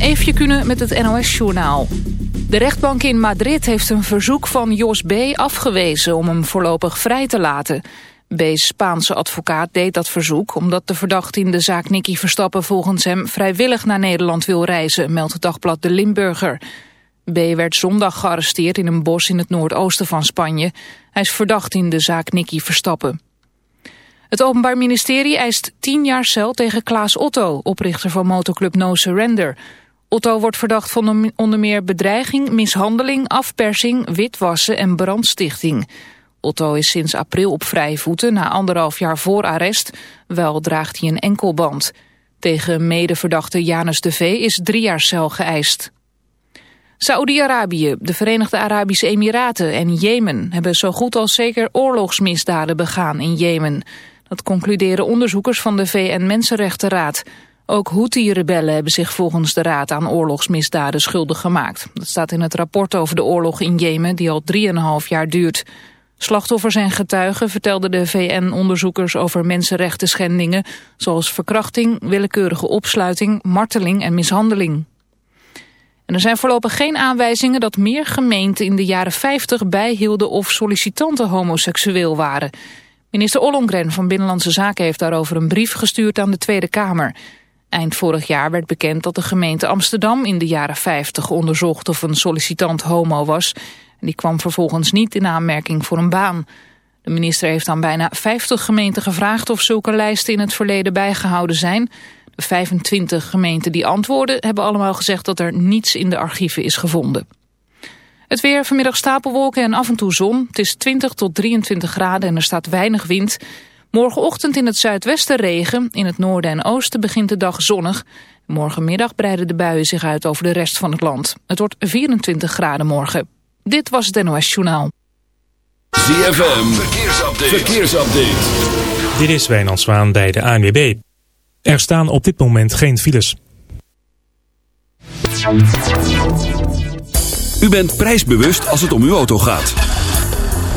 Eefje Kunnen met het NOS-journaal. De rechtbank in Madrid heeft een verzoek van Jos B. afgewezen om hem voorlopig vrij te laten. B's Spaanse advocaat deed dat verzoek omdat de verdachte in de zaak Nicky Verstappen volgens hem vrijwillig naar Nederland wil reizen, meldt het dagblad De Limburger. B. werd zondag gearresteerd in een bos in het noordoosten van Spanje. Hij is verdacht in de zaak Nicky Verstappen. Het Openbaar Ministerie eist tien jaar cel tegen Klaas Otto, oprichter van motoclub No Surrender. Otto wordt verdacht van onder meer bedreiging, mishandeling, afpersing, witwassen en brandstichting. Otto is sinds april op vrije voeten na anderhalf jaar voor arrest, wel draagt hij een enkelband. Tegen medeverdachte Janus de V is drie jaar cel geëist. Saoedi-Arabië, de Verenigde Arabische Emiraten en Jemen hebben zo goed als zeker oorlogsmisdaden begaan in Jemen. Dat concluderen onderzoekers van de VN-Mensenrechtenraad. Ook Houthi-rebellen hebben zich volgens de Raad aan oorlogsmisdaden schuldig gemaakt. Dat staat in het rapport over de oorlog in Jemen die al 3,5 jaar duurt. Slachtoffers en getuigen vertelden de VN-onderzoekers over mensenrechten schendingen... zoals verkrachting, willekeurige opsluiting, marteling en mishandeling. En er zijn voorlopig geen aanwijzingen dat meer gemeenten in de jaren 50 bijhielden of sollicitanten homoseksueel waren... Minister Ollongren van Binnenlandse Zaken heeft daarover een brief gestuurd aan de Tweede Kamer. Eind vorig jaar werd bekend dat de gemeente Amsterdam in de jaren 50 onderzocht of een sollicitant homo was. Die kwam vervolgens niet in aanmerking voor een baan. De minister heeft aan bijna 50 gemeenten gevraagd of zulke lijsten in het verleden bijgehouden zijn. De 25 gemeenten die antwoorden hebben allemaal gezegd dat er niets in de archieven is gevonden. Het weer, vanmiddag stapelwolken en af en toe zon. Het is 20 tot 23 graden en er staat weinig wind. Morgenochtend in het zuidwesten regen. In het noorden en oosten begint de dag zonnig. Morgenmiddag breiden de buien zich uit over de rest van het land. Het wordt 24 graden morgen. Dit was het NOS Journaal. ZFM, verkeersupdate. verkeersupdate. Dit is Wijnand Zwaan bij de ANWB. Er staan op dit moment geen files. U bent prijsbewust als het om uw auto gaat.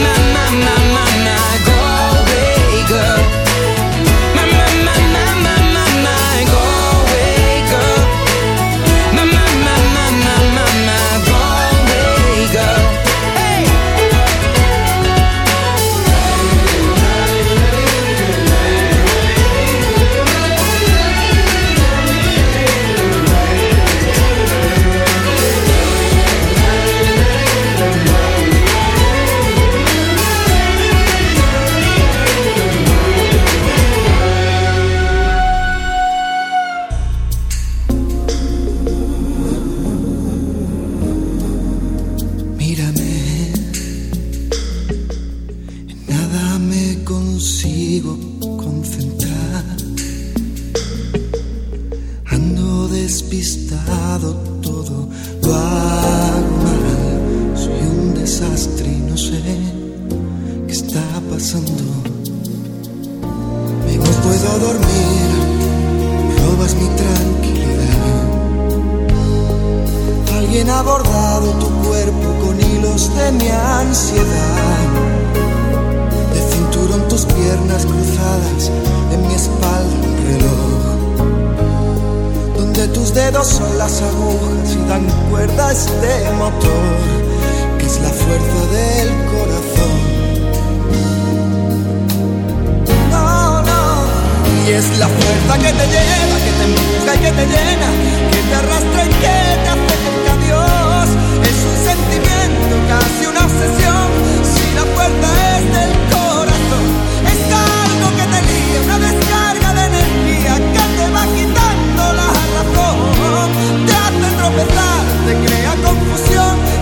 My, my, my, my,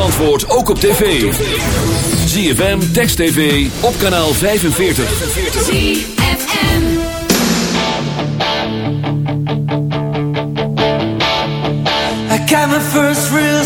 Antwoord ook op tv. ZFM, Text TV, op kanaal 45. I first real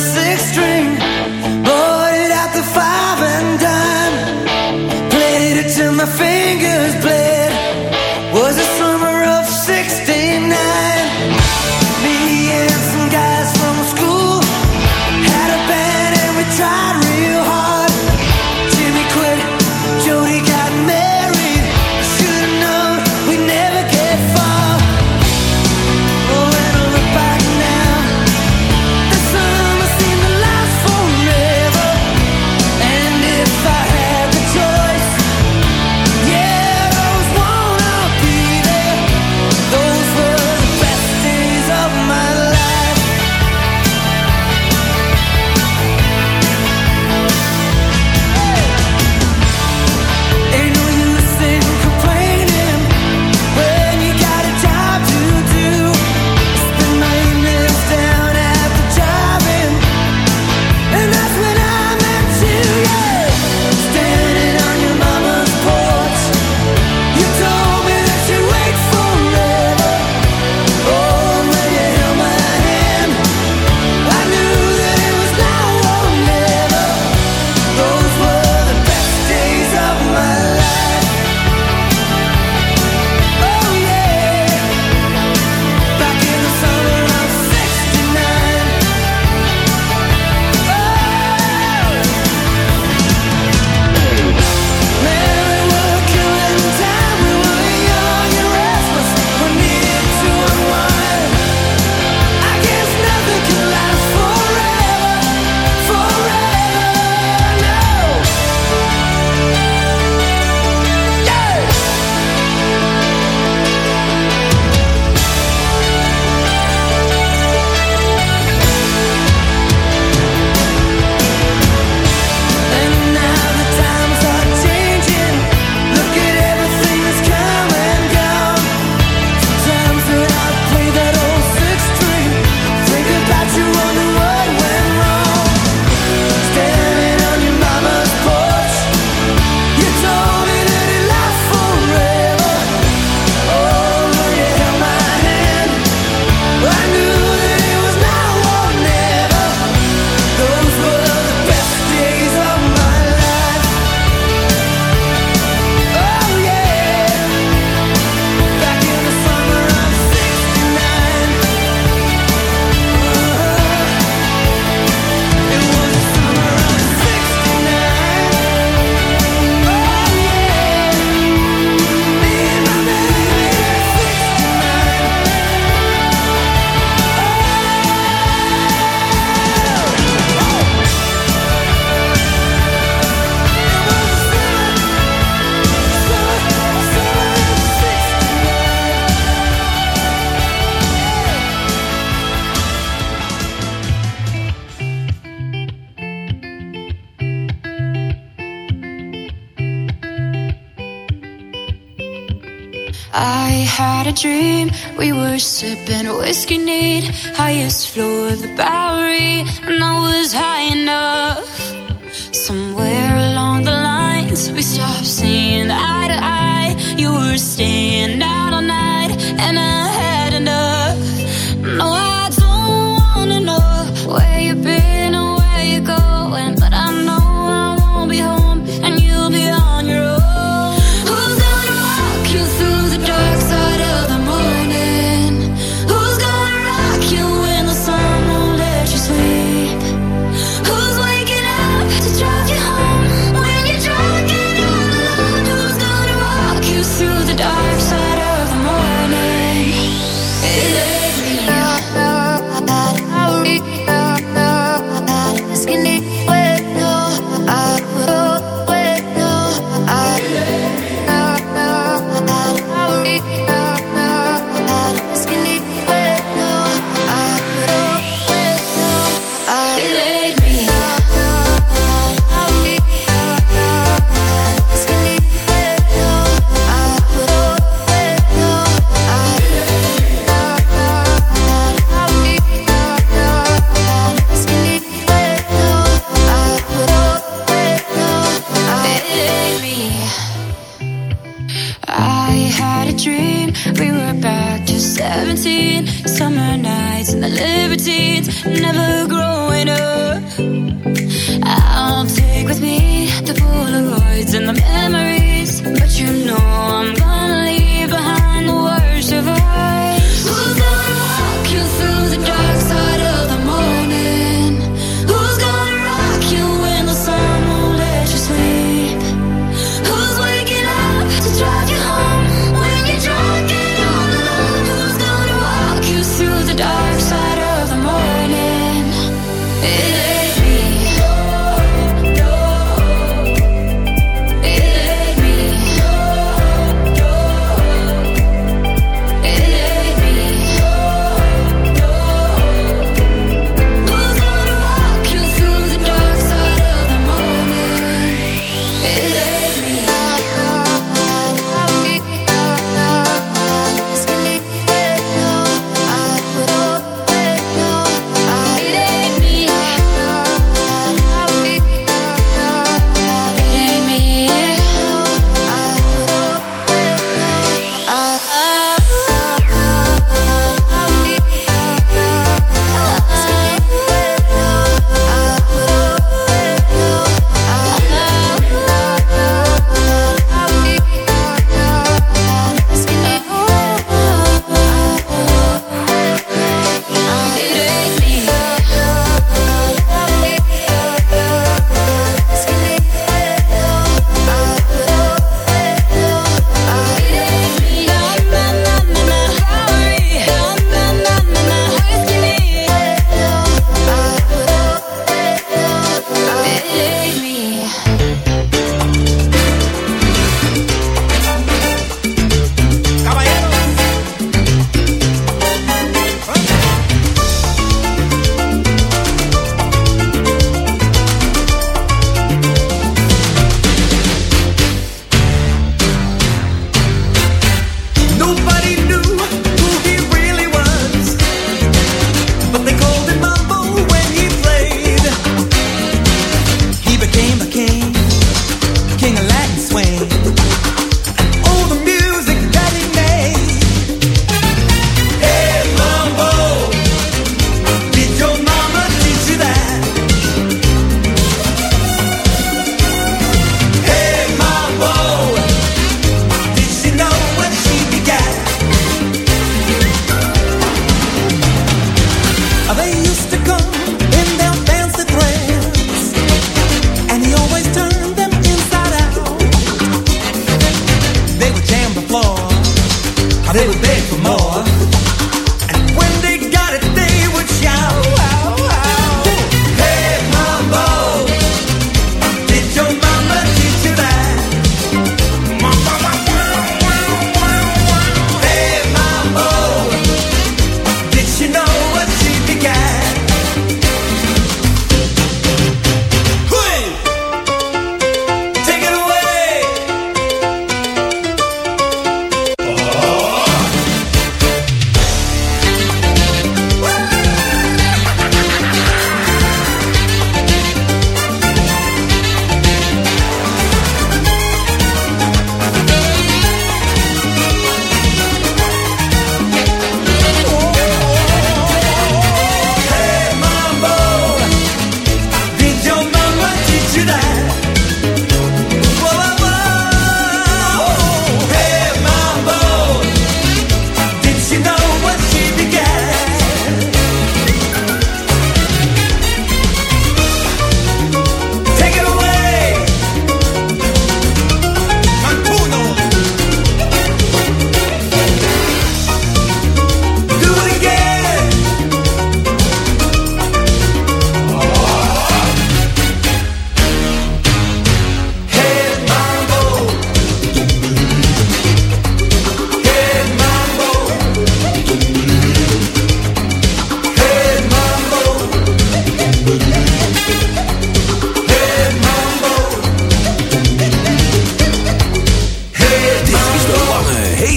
with the back.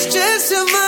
It's just a